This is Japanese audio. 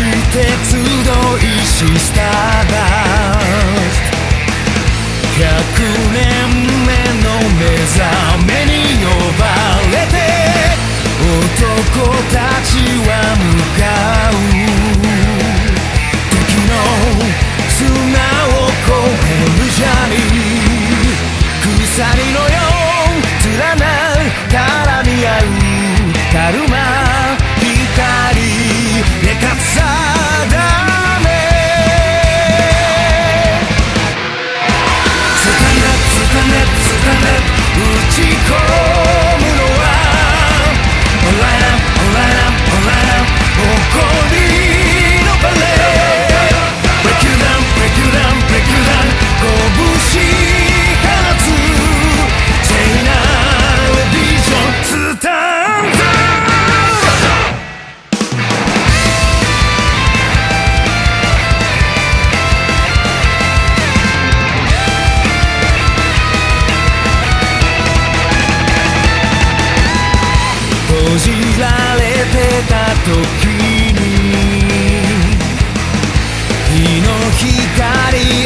して集いしスターダスト100年目の目覚めにじられてた時に日の光